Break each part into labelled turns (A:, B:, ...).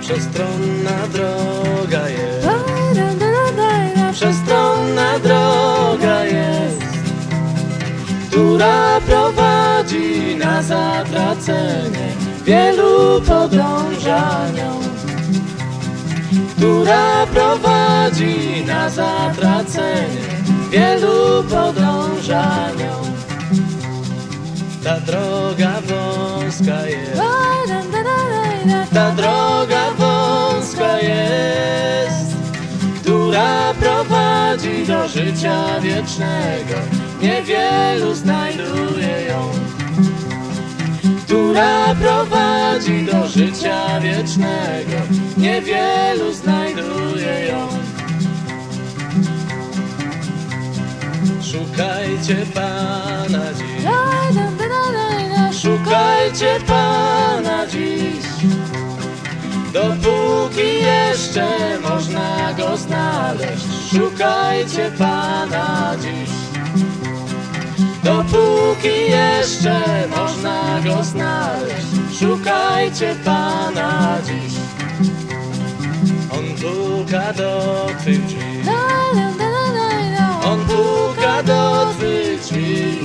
A: Przestronna droga jest, przestronna droga jest, która prowadzi na zatracenie wielu podąża nią, która prowadzi na zatracenie wielu podąża nią. Ta droga wąska jest. Ta droga wąska jest, która prowadzi do życia wiecznego. Niewielu znajduje ją, która prowadzi do życia wiecznego. Niewielu znajduje ją. Szukajcie Pana dziś, szukajcie Pana dziś. Dopóki jeszcze można go znaleźć, szukajcie Pana dziś. Szukajcie Pana dziś. On puka do Twych drzwi, On puka do Twych drzwi.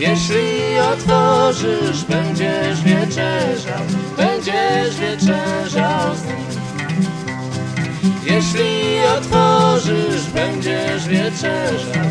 A: Jeśli otworzysz, będziesz wieczerzał, będziesz wieczerzał z nim. Jeśli otworzysz, będziesz wieczerzał,